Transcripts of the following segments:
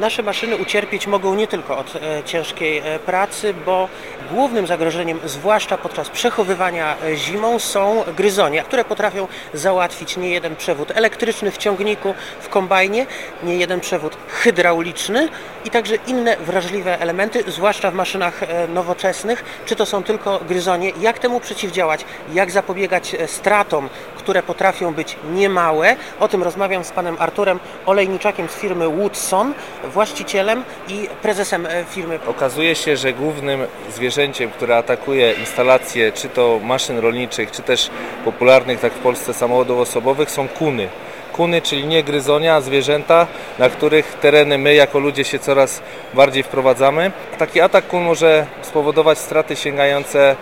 nasze maszyny ucierpieć mogą nie tylko od e, ciężkiej e, pracy, bo głównym zagrożeniem, zwłaszcza podczas przechowywania e, zimą, są gryzonie, które potrafią załatwić nie jeden przewód elektryczny w ciągniku, w kombajnie, nie jeden przewód hydrauliczny i także inne wrażliwe elementy, zwłaszcza w maszynach nowoczesnych. Czy to są tylko gryzonie? Jak temu przeciwdziałać? Jak zapobiegać stratom, które potrafią być niemałe? O tym rozmawiam z panem Arturem Olejniczakiem z firmy Woodson, właścicielem i prezesem e, firmy. Okazuje się, że głównym zwierzęciem, które atakuje instalacje czy to maszyn rolniczych, czy też popularnych tak w Polsce samochodów osobowych są kuny. Kuny, czyli nie gryzonia, a zwierzęta, na których tereny my jako ludzie się coraz bardziej wprowadzamy. Taki atak kun może spowodować straty sięgające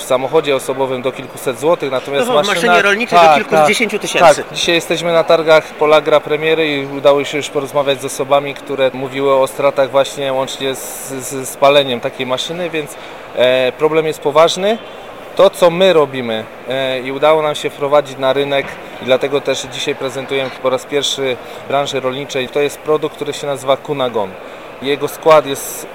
w samochodzie osobowym do kilkuset złotych, natomiast No, w maszyna- maszynie rolniczej do kilkudziesięciu tysięcy. Tak, dzisiaj jesteśmy na targach Polagra Premiery i udało się już porozmawiać z osobami, które mówiły o stratach właśnie łącznie z, z spaleniem takiej maszyny, więc e, problem jest poważny. To, co my robimy e, i udało nam się wprowadzić na rynek i dlatego też dzisiaj prezentujemy po raz pierwszy branży rolniczej, to jest produkt, który się nazywa Kunagon. Jego skład jest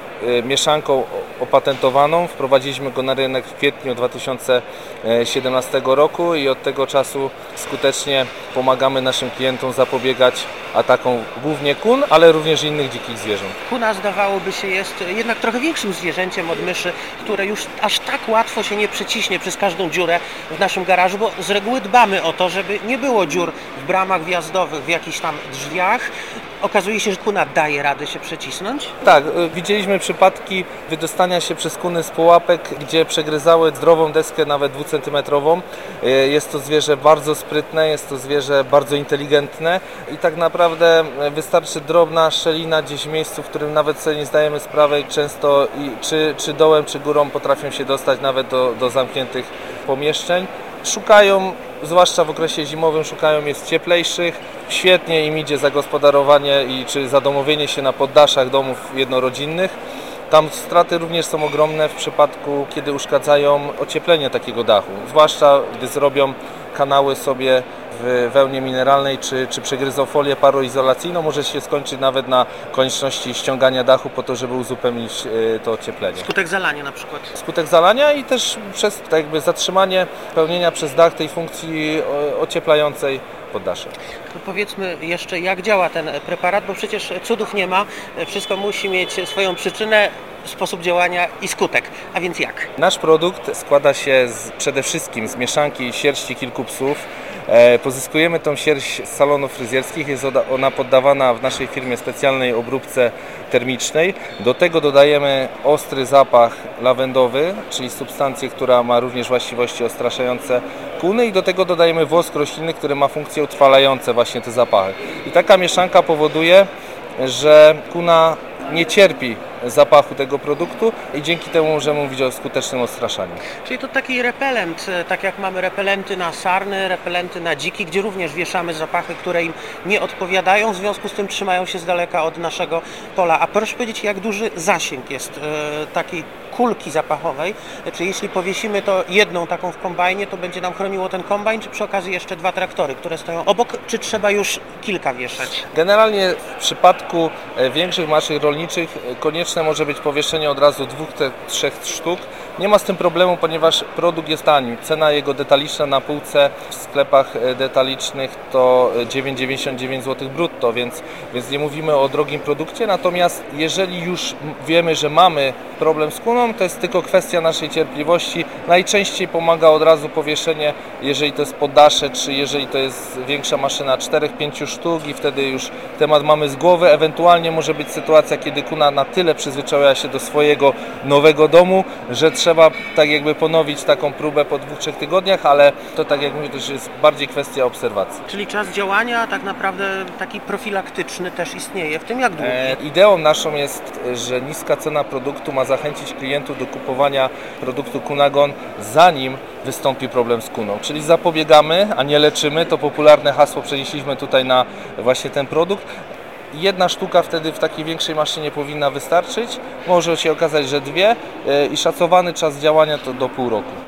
mieszanką opatentowaną. Wprowadziliśmy go na rynek w kwietniu 2017 roku i od tego czasu skutecznie pomagamy naszym klientom zapobiegać atakom głównie kun, ale również innych dzikich zwierząt. Kuna zdawałoby się jest jednak trochę większym zwierzęciem od myszy, które już aż tak łatwo się nie przeciśnie przez każdą dziurę w naszym garażu, bo z reguły dbamy o to, żeby nie było dziur w bramach wjazdowych, w jakichś tam drzwiach. Okazuje się, że kuna daje radę się przecisnąć. Tak, y, widzieliśmy przypadki wydostania się przez kuny z pułapek, gdzie przegryzały zdrową deskę, nawet dwucentymetrową. Y, Jest to zwierzę bardzo sprytne, jest to zwierzę bardzo inteligentne i tak naprawdę y, wystarczy drobna szczelina gdzieś w miejscu, w którym nawet sobie nie zdajemy sprawy, często i czy, czy dołem, czy górą potrafią się dostać nawet do, do zamkniętych pomieszczeń. Szukają, zwłaszcza w okresie zimowym, szukają miejsc cieplejszych. Świetnie im idzie zagospodarowanie i czy zadomowienie się na poddaszach domów jednorodzinnych. Tam straty również są ogromne w przypadku, kiedy uszkadzają ocieplenie takiego dachu. Zwłaszcza gdy zrobią kanały sobie w wełnie mineralnej, czy, czy przegryzą folię paroizolacyjną, może się skończyć nawet na konieczności ściągania dachu po to, żeby uzupełnić e, to ocieplenie Skutek zalania na przykład. skutek zalania i też przez tak jakby zatrzymanie pełnienia przez dach tej funkcji ocieplającej powiedzmy jeszcze, jak działa ten preparat, bo przecież cudów nie ma. Wszystko musi mieć swoją przyczynę, sposób działania i skutek. A więc jak? Nasz produkt składa się z, przede wszystkim z mieszanki sierści kilku psów. E, Pozyskujemy tą sierść z salonów fryzjerskich, jest ona poddawana w naszej firmie specjalnej obróbce termicznej. Do tego dodajemy ostry zapach lawendowy, czyli substancję, która ma również właściwości odstraszające kuny i do tego dodajemy wosk roślinny, który ma funkcje utrwalające właśnie te zapachy. I taka mieszanka powoduje, że kuna nie cierpi zapachu tego produktu i dzięki temu możemy mówić o skutecznym odstraszaniu. Czyli to taki repelent, e, tak jak mamy repelenty na sarny, repelenty na dziki, gdzie również wieszamy zapachy, które im nie odpowiadają, w związku z tym trzymają się z daleka od naszego pola. A proszę powiedzieć, jak duży zasięg jest e, takiej kulki zapachowej? Czy jeśli powiesimy to jedną taką w kombajnie, to będzie nam chroniło ten kombajn, czy przy okazji jeszcze dwa traktory, które stoją obok, czy trzeba już kilka wieszać? Generalnie w przypadku e, większych maszyn rolniczych e, konieczne może być powieszenie od razu dwóch, te, trzech sztuk. Nie ma z tym problemu, ponieważ produkt jest tani. Cena jego detaliczna na półce w sklepach e, detalicznych to e, 9,99 zł brutto, więc, więc nie mówimy o drogim produkcie. Natomiast jeżeli już wiemy, że mamy problem z kuną, to jest tylko kwestia naszej cierpliwości. Najczęściej pomaga od razu powieszenie, jeżeli to jest poddasze, czy jeżeli to jest większa maszyna 4-5 sztuk i wtedy już temat mamy z głowy. Ewentualnie może być sytuacja, kiedy kuna na tyle przyzwyczaiła się do swojego nowego domu, że trzeba tak jakby ponowić taką próbę po dwóch, trzech tygodniach, ale to tak jak mówię, już jest bardziej kwestia obserwacji. Czyli czas działania tak naprawdę taki profilaktyczny też istnieje, w tym jak długi? E, Ideą naszą jest, że niska cena produktu ma zachęcić klientów do kupowania produktu Kunagon zanim wystąpi problem z kuną. Czyli zapobiegamy, a nie leczymy. To popularne hasło przenieśliśmy tutaj na właśnie ten produkt. Jedna sztuka wtedy w takiej większej maszynie powinna wystarczyć. Może się okazać, że dwie e, i szacowany czas działania to do pół roku.